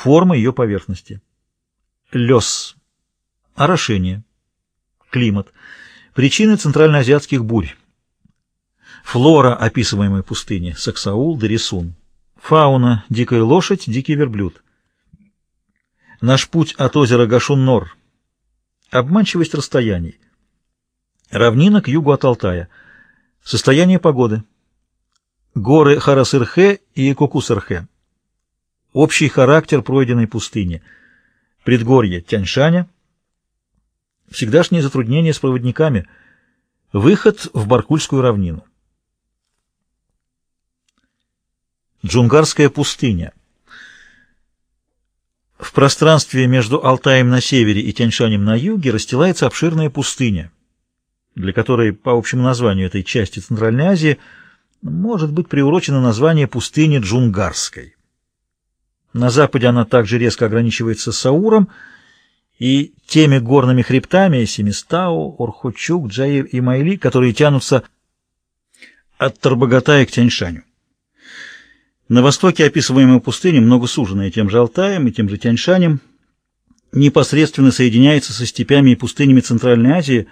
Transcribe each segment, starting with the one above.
Форма ее поверхности. Лес. Орошение. Климат. Причины центральноазиатских бурь. Флора описываемой пустыни. Саксаул, Дерисун. Фауна. Дикая лошадь, дикий верблюд. Наш путь от озера Гашун-Нор. Обманчивость расстояний. Равнина к югу от Алтая. Состояние погоды. Горы Харасырхе и Кукусырхе. Общий характер пройденной пустыни. Предгорье Тяньшаня. Всегдашние затруднения с проводниками. Выход в Баркульскую равнину. Джунгарская пустыня. В пространстве между Алтаем на севере и Тяньшанем на юге расстилается обширная пустыня, для которой, по общему названию этой части Центральной Азии, может быть приурочено название пустыни Джунгарской. На западе она также резко ограничивается Сауром и теми горными хребтами Семистау, Орхочук, Джаир и Майли, которые тянутся от Тарбагатая к Тяньшаню. На востоке описываемая пустыня, много суженная тем же Алтаем и тем же Тяньшанем, непосредственно соединяется со степями и пустынями Центральной Азии,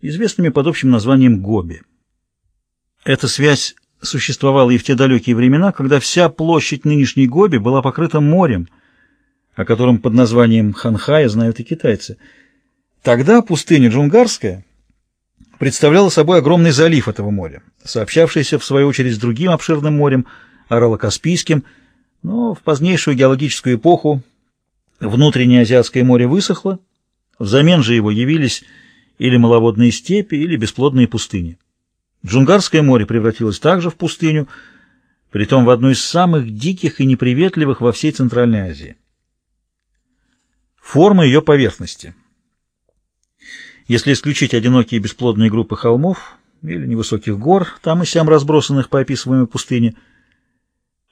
известными под общим названием Гоби. Эта связь существовала и в те далекие времена, когда вся площадь нынешней Гоби была покрыта морем, о котором под названием Ханхая знают и китайцы. Тогда пустыня Джунгарская представляла собой огромный залив этого моря, сообщавшийся в свою очередь с другим обширным морем – Орало-Каспийским, но в позднейшую геологическую эпоху внутреннее Азиатское море высохло, взамен же его явились или маловодные степи, или бесплодные пустыни. Джунгарское море превратилось также в пустыню, притом в одну из самых диких и неприветливых во всей Центральной Азии. Форма ее поверхности. Если исключить одинокие бесплодные группы холмов или невысоких гор, там и сям разбросанных по описываемой пустыне,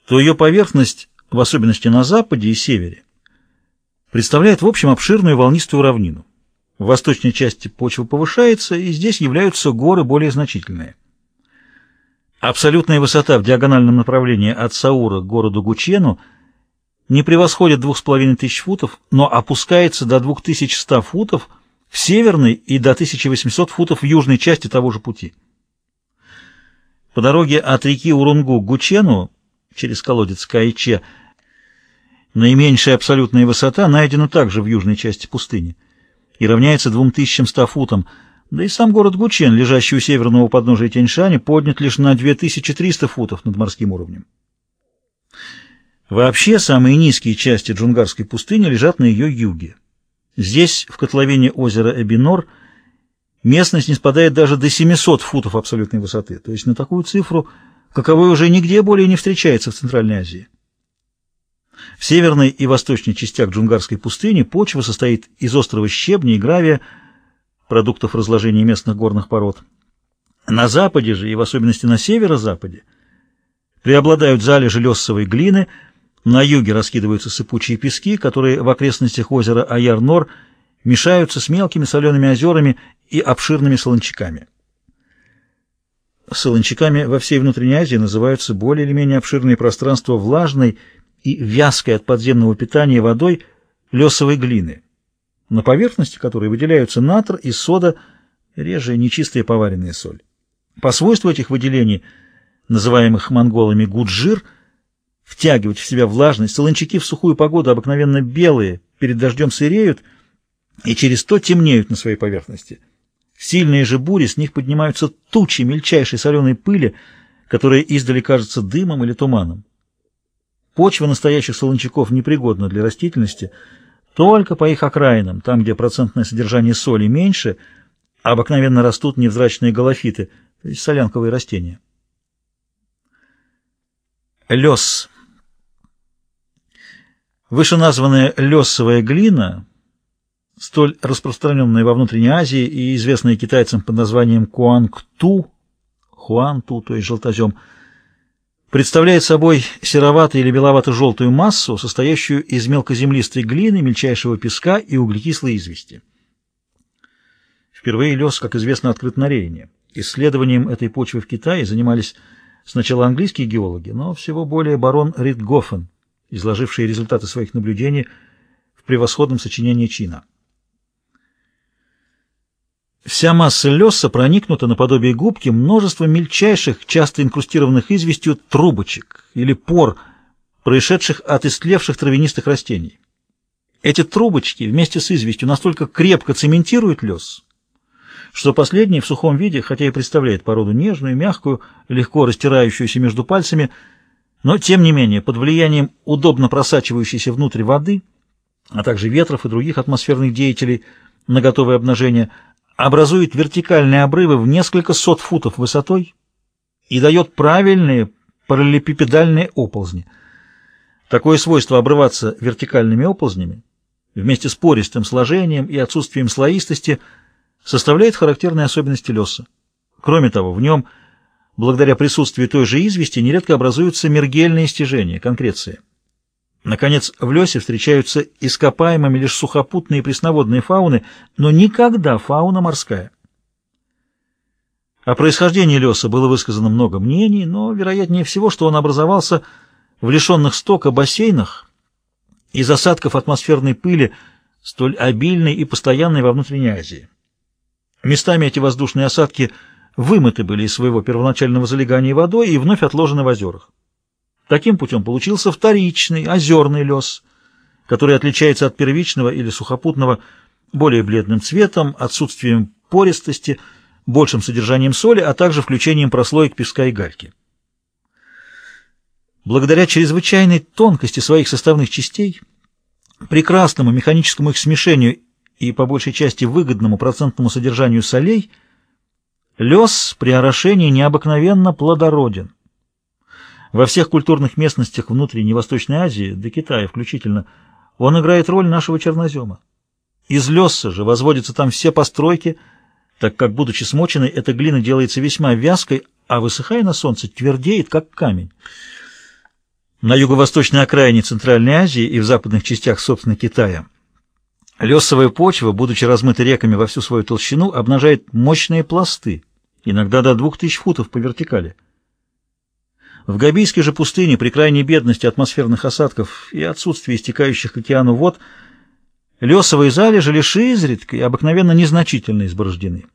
то ее поверхность, в особенности на западе и севере, представляет в общем обширную волнистую равнину. В восточной части почва повышается, и здесь являются горы более значительные. Абсолютная высота в диагональном направлении от Саура к городу Гучену не превосходит 2500 футов, но опускается до 2100 футов в северной и до 1800 футов в южной части того же пути. По дороге от реки Урунгу к Гучену через колодец Кайче. Наименьшая абсолютная высота найдена также в южной части пустыни и равняется 2100 футам, да и сам город Гучен, лежащий у северного подножия Тяньшаня, поднят лишь на 2300 футов над морским уровнем. Вообще, самые низкие части Джунгарской пустыни лежат на ее юге. Здесь, в котловине озера Эбинор, местность не спадает даже до 700 футов абсолютной высоты, то есть на такую цифру – каковой уже нигде более не встречается в Центральной Азии. В северной и восточной частях Джунгарской пустыни почва состоит из острого щебня и гравия, продуктов разложения местных горных пород. На западе же, и в особенности на северо-западе, преобладают залежи лесовой глины, на юге раскидываются сыпучие пески, которые в окрестностях озера Аяр-Нор мешаются с мелкими солеными озерами и обширными солончаками. Солончаками во всей внутренней Азии называются более или менее обширные пространства влажной и вязкой от подземного питания водой лесовой глины, на поверхности которой выделяются натр и сода, реже нечистая поваренная соль. По свойству этих выделений, называемых монголами гуджир, втягивать в себя влажность, солончаки в сухую погоду обыкновенно белые, перед дождем сыреют и через то темнеют на своей поверхности – сильные же бури, с них поднимаются тучи мельчайшей соленой пыли, которая издали кажется дымом или туманом. Почва настоящих солончаков непригодна для растительности только по их окраинам, там, где процентное содержание соли меньше, обыкновенно растут невзрачные галофиты, солянковые растения. Лес. Вышеназванная лесовая глина столь распространенная во внутренней Азии и известная китайцам под названием куангту, хуанту, то есть желтозем, представляет собой сероватую или беловато-желтую массу, состоящую из мелкоземлистой глины, мельчайшего песка и углекислой извести. Впервые лес, как известно, открыт на Рейне. Исследованием этой почвы в Китае занимались сначала английские геологи, но всего более барон Ридгофен изложившие результаты своих наблюдений в превосходном сочинении Чина. Вся масса леса проникнута наподобие губки множеством мельчайших, часто инкрустированных известью трубочек или пор, происшедших от истлевших травянистых растений. Эти трубочки вместе с известью настолько крепко цементируют лес, что последний в сухом виде, хотя и представляет породу нежную, мягкую, легко растирающуюся между пальцами, но, тем не менее, под влиянием удобно просачивающейся внутрь воды, а также ветров и других атмосферных деятелей на готовое обнажение, образует вертикальные обрывы в несколько сот футов высотой и дает правильные параллелепипедальные оползни. Такое свойство обрываться вертикальными оползнями вместе с пористым сложением и отсутствием слоистости составляет характерные особенности леса. Кроме того, в нем, благодаря присутствию той же извести, нередко образуются мергельные стяжения, конкреции. Наконец, в лесе встречаются ископаемыми лишь сухопутные и пресноводные фауны, но никогда фауна морская. О происхождении леса было высказано много мнений, но вероятнее всего, что он образовался в лишенных стока бассейнах, из осадков атмосферной пыли, столь обильной и постоянной во внутренней Азии. Местами эти воздушные осадки вымыты были из своего первоначального залегания водой и вновь отложены в озерах. Таким путем получился вторичный озерный лес, который отличается от первичного или сухопутного более бледным цветом, отсутствием пористости, большим содержанием соли, а также включением прослоек песка и гальки. Благодаря чрезвычайной тонкости своих составных частей, прекрасному механическому их смешению и по большей части выгодному процентному содержанию солей, лес при орошении необыкновенно плодороден. Во всех культурных местностях внутренней Восточной Азии, до Китая включительно, он играет роль нашего чернозема. Из леса же возводятся там все постройки, так как, будучи смоченной, эта глина делается весьма вязкой, а высыхая на солнце, твердеет, как камень. На юго-восточной окраине Центральной Азии и в западных частях, собственно, Китая, лесовая почва, будучи размыта реками во всю свою толщину, обнажает мощные пласты, иногда до 2000 футов по вертикали. В Габийской же пустыне, при крайней бедности атмосферных осадков и отсутствии истекающих к океану вод, лесовые залежи лишь изредка и обыкновенно незначительно изборождены.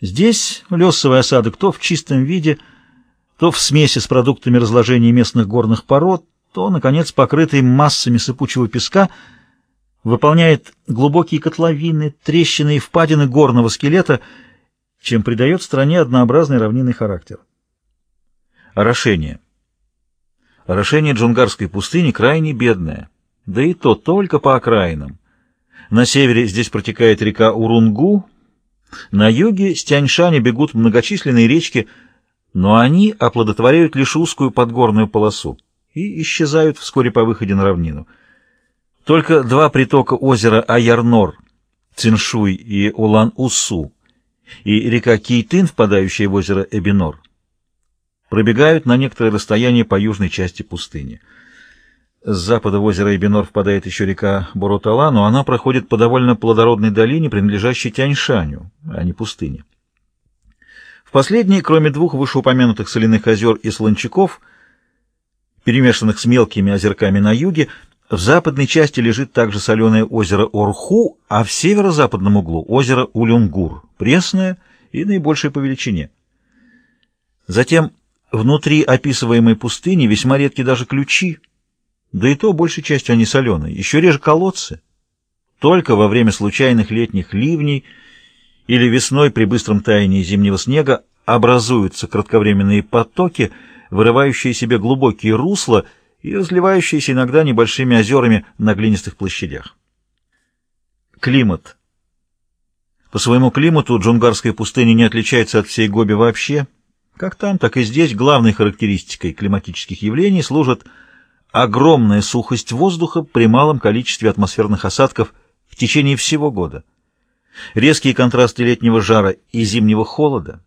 Здесь лесовый осадок то в чистом виде – то в смеси с продуктами разложения местных горных пород, то, наконец, покрытый массами сыпучего песка, выполняет глубокие котловины, трещины и впадины горного скелета, чем придает стране однообразный равнинный характер. Орошение. Орошение Джунгарской пустыни крайне бедное, да и то только по окраинам. На севере здесь протекает река Урунгу, на юге с Тяньшани бегут многочисленные речки – но они оплодотворяют лишь узкую подгорную полосу и исчезают вскоре по выходе на равнину. Только два притока озера Аярнор, Циншуй и Улан-Усу, и река Кейтын, впадающая в озеро Эбинор, пробегают на некоторое расстояние по южной части пустыни. С запада в озеро Эбинор впадает еще река Боротала, но она проходит по довольно плодородной долине, принадлежащей Тяньшаню, а не пустыне. В последней, кроме двух вышеупомянутых соляных озер и солончаков, перемешанных с мелкими озерками на юге, в западной части лежит также соленое озеро Орху, а в северо-западном углу озеро Улюнгур, пресное и наибольшее по величине. Затем внутри описываемой пустыни весьма редки даже ключи, да и то большей частью они соленые, еще реже колодцы. Только во время случайных летних ливней – или весной при быстром таянии зимнего снега образуются кратковременные потоки, вырывающие себе глубокие русла и разливающиеся иногда небольшими озерами на глинистых площадях. Климат. По своему климату джунгарская пустыня не отличается от всей Гоби вообще. Как там, так и здесь главной характеристикой климатических явлений служит огромная сухость воздуха при малом количестве атмосферных осадков в течение всего года резкие контрасты летнего жара и зимнего холода,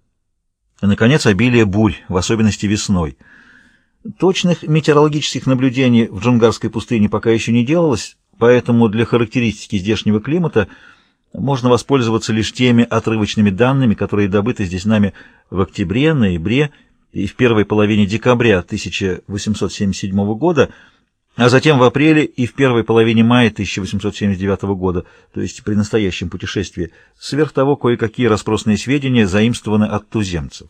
и, наконец, обилие бурь, в особенности весной. Точных метеорологических наблюдений в Джунгарской пустыне пока еще не делалось, поэтому для характеристики здешнего климата можно воспользоваться лишь теми отрывочными данными, которые добыты здесь нами в октябре, ноябре и в первой половине декабря 1877 года, а затем в апреле и в первой половине мая 1879 года, то есть при настоящем путешествии, сверх того кое-какие распросные сведения заимствованы от туземцев.